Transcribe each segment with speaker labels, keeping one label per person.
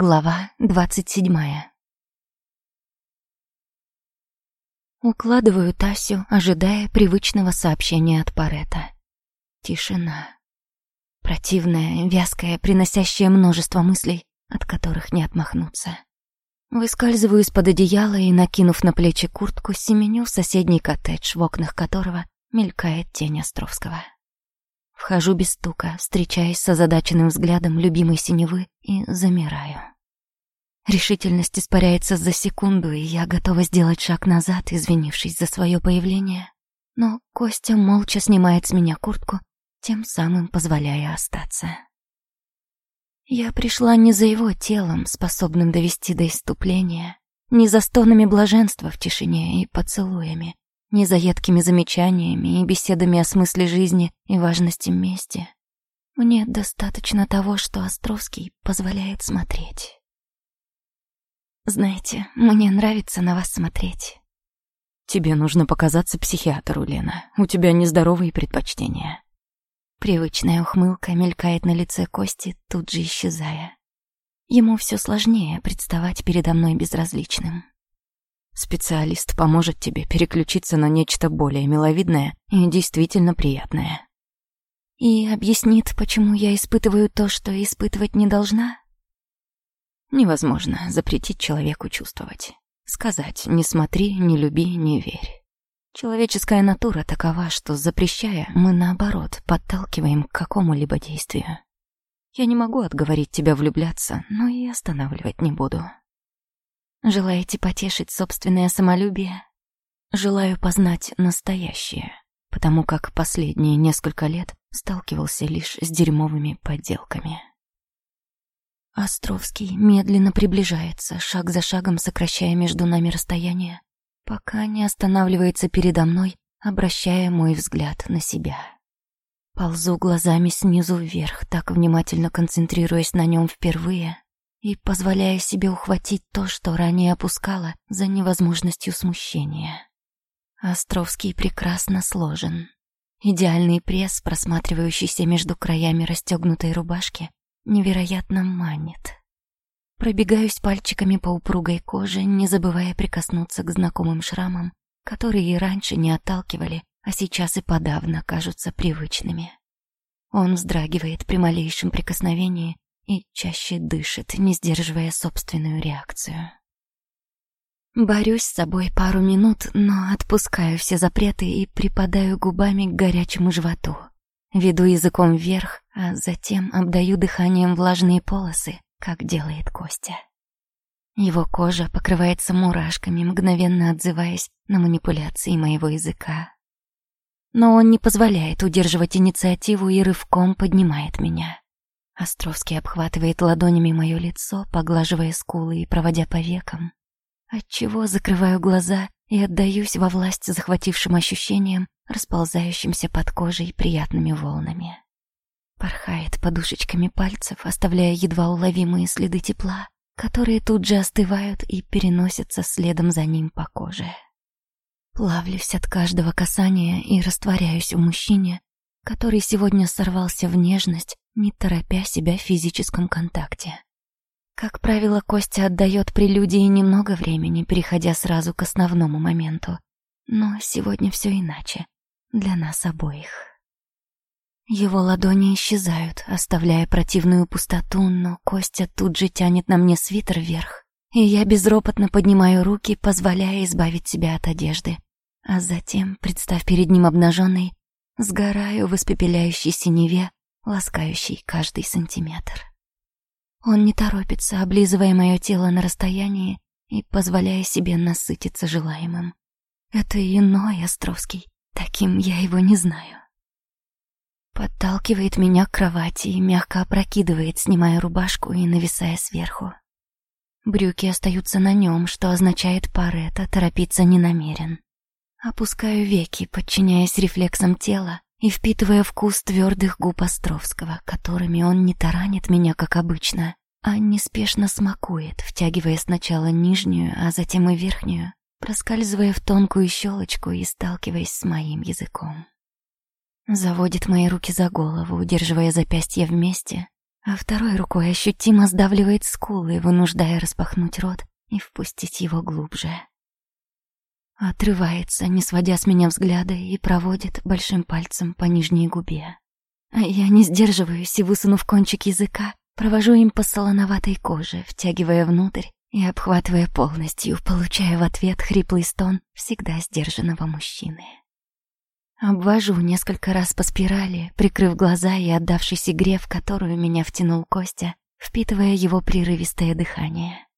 Speaker 1: Глава двадцать седьмая. Укладываю Тасю, ожидая привычного сообщения от Парета. Тишина. Противная, вязкая, приносящая множество мыслей, от которых не отмахнуться. Выскальзываю из-под одеяла и, накинув на плечи куртку, семеню в соседний коттедж, в окнах которого мелькает тень Островского. Вхожу без стука, встречаясь с озадаченным взглядом любимой синевы и замираю. Решительность испаряется за секунду, и я готова сделать шаг назад, извинившись за свое появление. Но Костя молча снимает с меня куртку, тем самым позволяя остаться. Я пришла не за его телом, способным довести до иступления, не за стонами блаженства в тишине и поцелуями, не за едкими замечаниями и беседами о смысле жизни и важности мести. Мне достаточно того, что Островский позволяет смотреть. Знаете, мне нравится на вас смотреть.
Speaker 2: Тебе нужно показаться психиатру, Лена. У тебя нездоровые предпочтения.
Speaker 1: Привычная ухмылка мелькает на лице Кости, тут же исчезая. Ему все сложнее представать передо мной безразличным.
Speaker 2: Специалист поможет тебе переключиться на нечто более миловидное и действительно приятное.
Speaker 1: И объяснит, почему я испытываю то, что испытывать не должна?
Speaker 2: Невозможно запретить человеку чувствовать. Сказать «не смотри, не люби, не верь». Человеческая натура такова, что, запрещая, мы, наоборот, подталкиваем к какому-либо действию. Я не могу отговорить тебя влюбляться, но и останавливать не буду.
Speaker 1: Желаете потешить собственное самолюбие?
Speaker 2: Желаю познать настоящее, потому как последние несколько лет сталкивался лишь с дерьмовыми подделками.
Speaker 1: Островский медленно приближается, шаг за шагом сокращая между нами расстояние, пока не останавливается передо мной, обращая мой взгляд на себя. Ползу глазами снизу вверх, так внимательно концентрируясь на нем впервые, и позволяя себе ухватить то, что ранее опускала за невозможностью смущения. Островский прекрасно сложен. Идеальный пресс, просматривающийся между краями расстегнутой рубашки, невероятно манит. Пробегаюсь пальчиками по упругой коже, не забывая прикоснуться к знакомым шрамам, которые и раньше не отталкивали, а сейчас и подавно кажутся привычными. Он вздрагивает при малейшем прикосновении и чаще дышит, не сдерживая собственную реакцию. Борюсь с собой пару минут, но отпускаю все запреты и припадаю губами к горячему животу. Веду языком вверх, а затем обдаю дыханием влажные полосы, как делает Костя. Его кожа покрывается мурашками, мгновенно отзываясь на манипуляции моего языка. Но он не позволяет удерживать инициативу и рывком поднимает меня. Островский обхватывает ладонями мое лицо, поглаживая скулы и проводя по векам. Отчего закрываю глаза и отдаюсь во власть захватившим ощущениям, расползающимся под кожей приятными волнами. Порхает подушечками пальцев, оставляя едва уловимые следы тепла, которые тут же остывают и переносятся следом за ним по коже. Плавлюсь от каждого касания и растворяюсь у мужчине, который сегодня сорвался в нежность, не торопя себя в физическом контакте. Как правило, Костя отдает прелюдии немного времени, переходя сразу к основному моменту. Но сегодня все иначе. Для нас обоих. Его ладони исчезают, оставляя противную пустоту, но Костя тут же тянет на мне свитер вверх, и я безропотно поднимаю руки, позволяя избавить себя от одежды. А затем, представ перед ним обнаженной, Сгораю в испепеляющей синеве, ласкающей каждый сантиметр. Он не торопится, облизывая мое тело на расстоянии и позволяя себе насытиться желаемым. Это иной Островский, таким я его не знаю. Подталкивает меня к кровати и мягко опрокидывает, снимая рубашку и нависая сверху. Брюки остаются на нем, что означает Паретта торопиться не намерен. Опускаю веки, подчиняясь рефлексам тела и впитывая вкус твердых губ Островского, которыми он не таранит меня, как обычно, а неспешно смакует, втягивая сначала нижнюю, а затем и верхнюю, проскальзывая в тонкую щелочку и сталкиваясь с моим языком. Заводит мои руки за голову, удерживая запястья вместе, а второй рукой ощутимо сдавливает скулы, вынуждая распахнуть рот и впустить его глубже. Отрывается, не сводя с меня взгляда, и проводит большим пальцем по нижней губе. А я не сдерживаюсь и, высунув кончик языка, провожу им по солоноватой коже, втягивая внутрь и обхватывая полностью, получая в ответ хриплый стон всегда сдержанного мужчины. Обвожу несколько раз по спирали, прикрыв глаза и отдавшись игре, в которую меня втянул Костя, впитывая его прерывистое дыхание.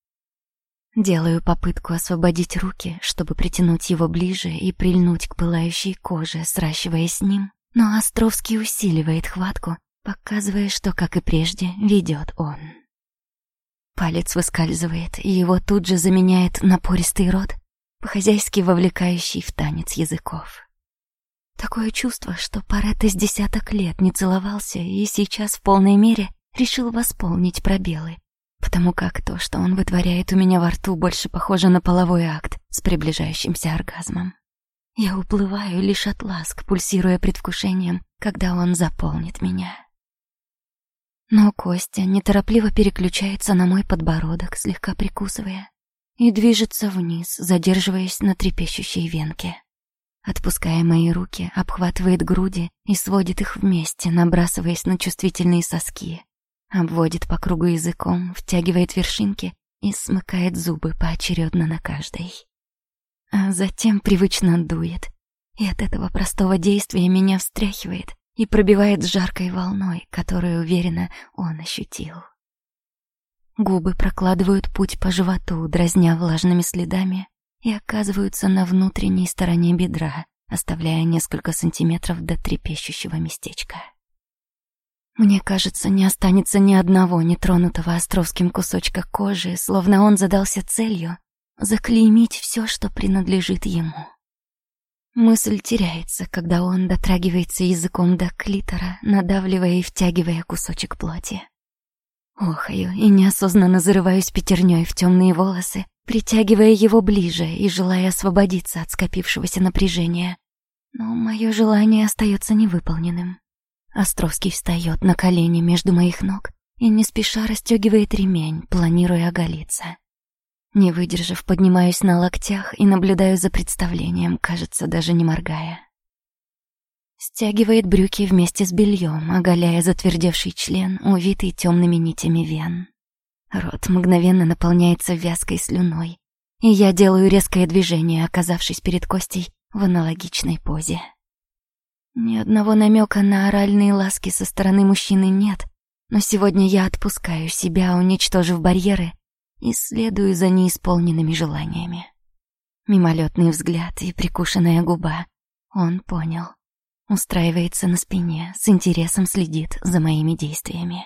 Speaker 1: Делаю попытку освободить руки, чтобы притянуть его ближе и прильнуть к пылающей коже, сращивая с ним, но Островский усиливает хватку, показывая, что, как и прежде, ведет он. Палец выскальзывает, и его тут же заменяет напористый рот, по-хозяйски вовлекающий в танец языков. Такое чувство, что Паретто с десяток лет не целовался и сейчас в полной мере решил восполнить пробелы, потому как то, что он вытворяет у меня во рту, больше похоже на половой акт с приближающимся оргазмом. Я уплываю лишь от ласк, пульсируя предвкушением, когда он заполнит меня. Но Костя неторопливо переключается на мой подбородок, слегка прикусывая, и движется вниз, задерживаясь на трепещущей венке. Отпуская мои руки, обхватывает груди и сводит их вместе, набрасываясь на чувствительные соски. Обводит по кругу языком, втягивает вершинки и смыкает зубы поочередно на каждой. А затем привычно дует. И от этого простого действия меня встряхивает и пробивает жаркой волной, которую, уверенно, он ощутил. Губы прокладывают путь по животу, дразня влажными следами, и оказываются на внутренней стороне бедра, оставляя несколько сантиметров до трепещущего местечка. Мне кажется, не останется ни одного нетронутого островским кусочка кожи, словно он задался целью заклеймить все, что принадлежит ему. Мысль теряется, когда он дотрагивается языком до клитора, надавливая и втягивая кусочек плоти. Охаю и неосознанно зарываюсь пятерней в темные волосы, притягивая его ближе и желая освободиться от скопившегося напряжения. Но мое желание остается невыполненным. Островский встает на колени между моих ног и не спеша расстегивает ремень, планируя оголиться. Не выдержав, поднимаюсь на локтях и наблюдаю за представлением, кажется, даже не моргая. Стягивает брюки вместе с бельем, оголяя затвердевший член, увитый темными нитями вен. Рот мгновенно наполняется вязкой слюной, и я делаю резкое движение, оказавшись перед Костей в аналогичной позе. Ни одного намека на оральные ласки со стороны мужчины нет, но сегодня я отпускаю себя, уничтожив барьеры, и следую за неисполненными желаниями. Мимолетный взгляд и прикушенная губа. Он понял. Устраивается на спине, с интересом следит за моими действиями.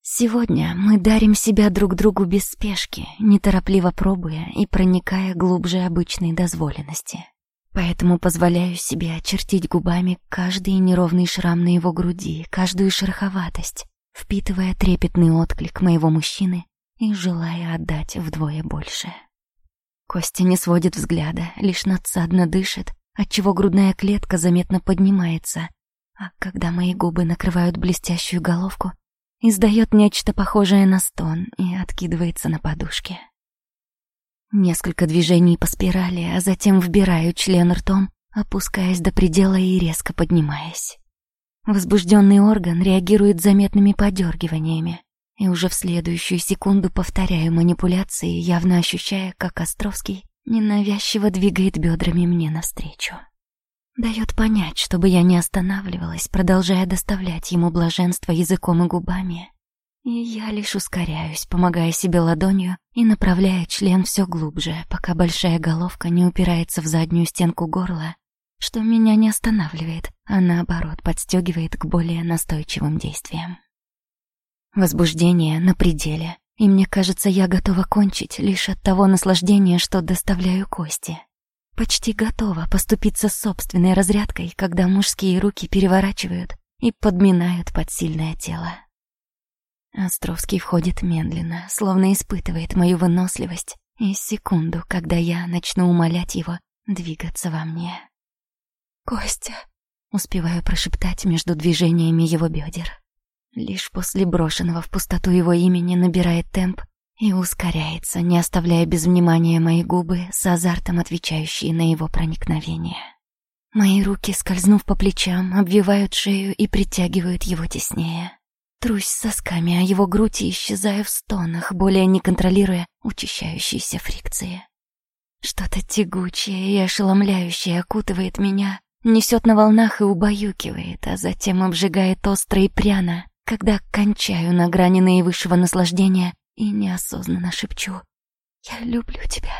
Speaker 1: Сегодня мы дарим себя друг другу без спешки, неторопливо пробуя и проникая глубже обычной дозволенности. Поэтому позволяю себе очертить губами каждый неровный шрам на его груди, каждую шероховатость, впитывая трепетный отклик моего мужчины и желая отдать вдвое больше. Костя не сводит взгляда, лишь надсадно дышит, отчего грудная клетка заметно поднимается, а когда мои губы накрывают блестящую головку, издает нечто похожее на стон и откидывается на подушке. Несколько движений по спирали, а затем вбираю член ртом, опускаясь до предела и резко поднимаясь. Возбужденный орган реагирует заметными подергиваниями, и уже в следующую секунду повторяю манипуляции, явно ощущая, как Островский ненавязчиво двигает бедрами мне навстречу. Дает понять, чтобы я не останавливалась, продолжая доставлять ему блаженство языком и губами. И я лишь ускоряюсь, помогая себе ладонью и направляя член все глубже, пока большая головка не упирается в заднюю стенку горла, что меня не останавливает, а наоборот подстегивает к более настойчивым действиям. Возбуждение на пределе, и мне кажется, я готова кончить лишь от того наслаждения, что доставляю кости. Почти готова поступиться собственной разрядкой, когда мужские руки переворачивают и подминают под сильное тело. Островский входит медленно, словно испытывает мою выносливость, и секунду, когда я начну умолять его двигаться во мне. «Костя!» — успеваю прошептать между движениями его бедер. Лишь после брошенного в пустоту его имени набирает темп и ускоряется, не оставляя без внимания мои губы, с азартом отвечающие на его проникновение. Мои руки, скользнув по плечам, обвивают шею и притягивают его теснее. Трусь сосками, а его грудь и исчезаю в стонах, более не контролируя учащающиеся фрикции. Что-то тягучее и ошеломляющее окутывает меня, несет на волнах и убаюкивает, а затем обжигает остро и пряно, когда кончаю на грани наивысшего наслаждения и неосознанно шепчу «Я люблю тебя».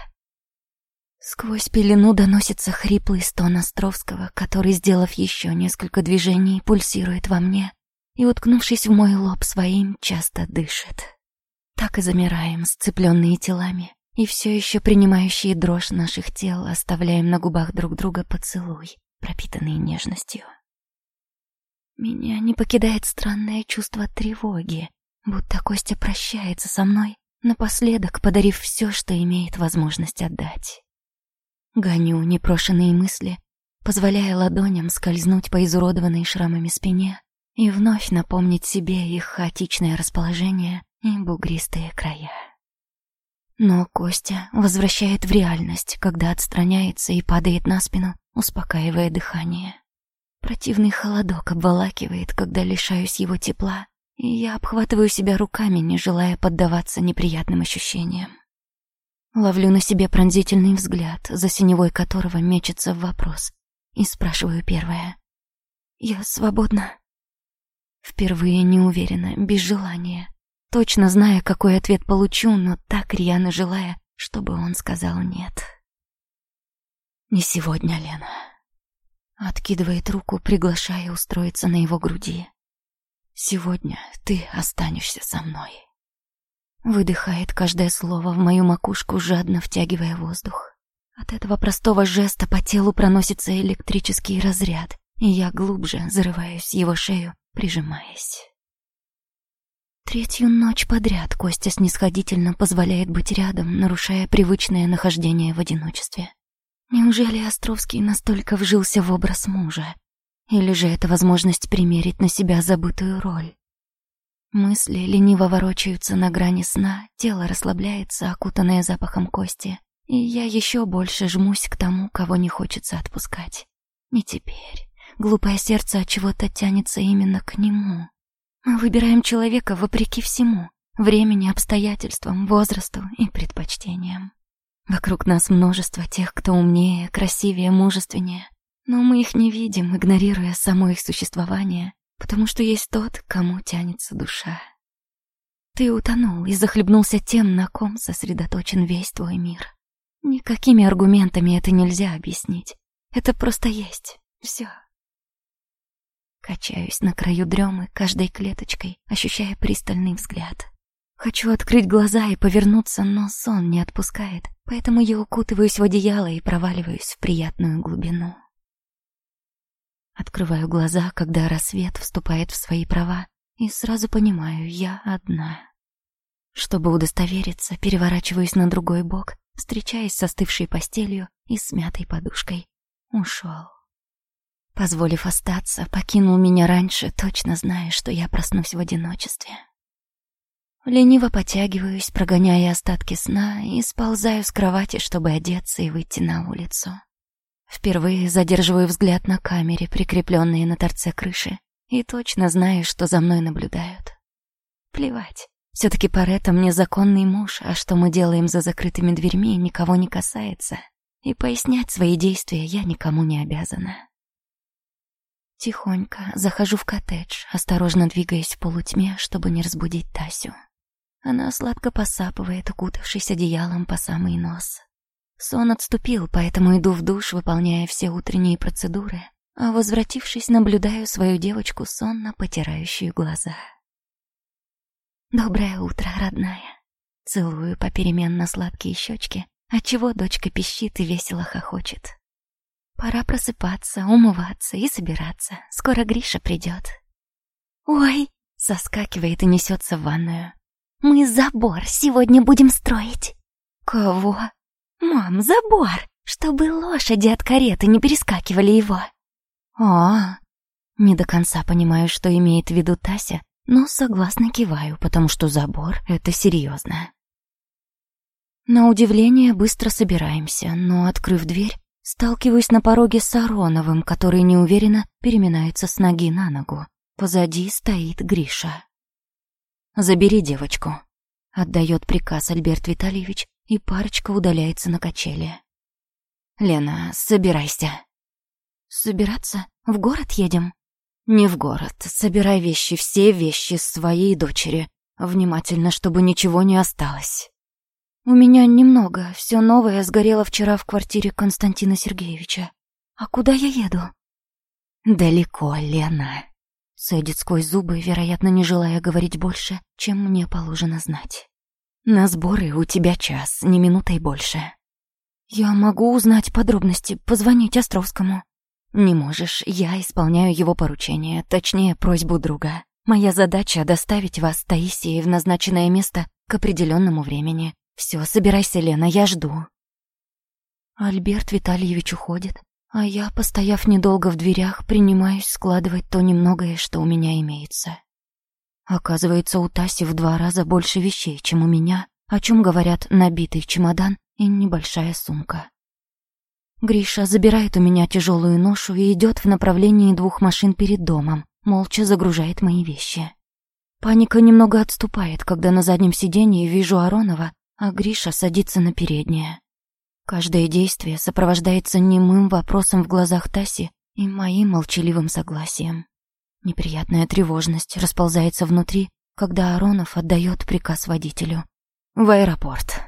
Speaker 1: Сквозь пелену доносится хриплый стон Островского, который, сделав еще несколько движений, пульсирует во мне и, уткнувшись в мой лоб своим, часто дышит. Так и замираем, сцепленные телами, и все еще принимающие дрожь наших тел оставляем на губах друг друга поцелуй, пропитанный нежностью. Меня не покидает странное чувство тревоги, будто Костя прощается со мной, напоследок подарив все, что имеет возможность отдать. Гоню непрошенные мысли, позволяя ладоням скользнуть по изуродованной шрамами спине и вновь напомнить себе их хаотичное расположение и бугристые края. Но Костя возвращает в реальность, когда отстраняется и падает на спину, успокаивая дыхание. Противный холодок обволакивает, когда лишаюсь его тепла, и я обхватываю себя руками, не желая поддаваться неприятным ощущениям. Ловлю на себе пронзительный взгляд, за синевой которого мечется вопрос, и спрашиваю первое. «Я свободна?» Впервые не уверена, без желания. Точно зная, какой ответ получу, но так рьяно желая, чтобы он сказал «нет». «Не сегодня, Лена». Откидывает руку, приглашая устроиться на его груди. «Сегодня ты останешься со мной». Выдыхает каждое слово в мою макушку, жадно втягивая воздух. От этого простого жеста по телу проносится электрический разряд, и я глубже зарываюсь его шею, прижимаясь. Третью ночь подряд Костя снисходительно позволяет быть рядом, нарушая привычное нахождение в одиночестве. Неужели Островский настолько вжился в образ мужа? Или же это возможность примерить на себя забытую роль? Мысли лениво ворочаются на грани сна, тело расслабляется, окутанное запахом кости, и я еще больше жмусь к тому, кого не хочется отпускать. Не теперь. Глупое сердце от чего-то тянется именно к нему. Мы выбираем человека вопреки всему — времени, обстоятельствам, возрасту и предпочтениям. Вокруг нас множество тех, кто умнее, красивее, мужественнее. Но мы их не видим, игнорируя само их существование, потому что есть тот, кому тянется душа. Ты утонул и захлебнулся тем, на ком сосредоточен весь твой мир. Никакими аргументами это нельзя объяснить. Это просто есть. Все. Качаюсь на краю дремы каждой клеточкой, ощущая пристальный взгляд. Хочу открыть глаза и повернуться, но сон не отпускает, поэтому я укутываюсь в одеяло и проваливаюсь в приятную глубину. Открываю глаза, когда рассвет вступает в свои права, и сразу понимаю, я одна. Чтобы удостовериться, переворачиваюсь на другой бок, встречаясь с остывшей постелью и смятой подушкой. Ушел. Позволив остаться, покинул меня раньше, точно зная, что я проснусь в одиночестве. Лениво потягиваюсь, прогоняя остатки сна, и сползаю с кровати, чтобы одеться и выйти на улицу. Впервые задерживаю взгляд на камере, прикрепленные на торце крыши, и точно знаю, что за мной наблюдают. Плевать. Все-таки Паретто мне законный муж, а что мы делаем за закрытыми дверьми, никого не касается. И пояснять свои действия я никому не обязана. Тихонько захожу в коттедж, осторожно двигаясь в полутьме, чтобы не разбудить Тасю. Она сладко посапывает, укутавшись одеялом по самый нос. Сон отступил, поэтому иду в душ, выполняя все утренние процедуры, а возвратившись, наблюдаю свою девочку сонно потирающую глаза. «Доброе утро, родная!» Целую попеременно сладкие щечки, отчего дочка пищит и весело хохочет. «Пора просыпаться, умываться и собираться. Скоро Гриша придет». «Ой!» — соскакивает и несется в ванную. Мы забор сегодня будем строить. Кого? Мам, забор, чтобы лошади от кареты не перескакивали его. А, не до конца понимаю, что имеет в виду Тася, но согласно киваю, потому что забор — это серьезно. На удивление быстро собираемся, но, открыв дверь, сталкиваюсь на пороге с Ароновым, который неуверенно переминается с ноги на ногу. Позади стоит Гриша. «Забери девочку», — отдает приказ Альберт Витальевич, и парочка удаляется на качели. «Лена, собирайся». «Собираться? В город едем?» «Не в город. Собирай вещи, все вещи своей дочери. Внимательно, чтобы ничего не осталось». «У меня немного. Все новое сгорело вчера в квартире Константина Сергеевича. А куда я еду?»
Speaker 2: «Далеко, Лена», —
Speaker 1: цедит сквозь зубы, вероятно, не желая говорить больше, чем мне положено знать.
Speaker 2: «На сборы у тебя час, не минутой больше».
Speaker 1: «Я могу узнать подробности, позвонить Островскому».
Speaker 2: «Не можешь, я исполняю его поручение, точнее, просьбу друга. Моя задача — доставить вас, Таисии, в назначенное место к определенному времени. Все, собирайся, Лена, я жду.
Speaker 1: Альберт Витальевич уходит, а я, постояв недолго в дверях, принимаюсь складывать то немногое, что у меня имеется. Оказывается, у Таси в два раза больше вещей, чем у меня, о чем говорят набитый чемодан и небольшая сумка. Гриша забирает у меня тяжелую ношу и идет в направлении двух машин перед домом, молча загружает мои вещи. Паника немного отступает, когда на заднем сиденье вижу Аронова а Гриша садится на переднее. Каждое действие сопровождается немым вопросом в глазах Таси и моим молчаливым согласием. Неприятная тревожность расползается внутри, когда Аронов отдает приказ водителю. «В аэропорт».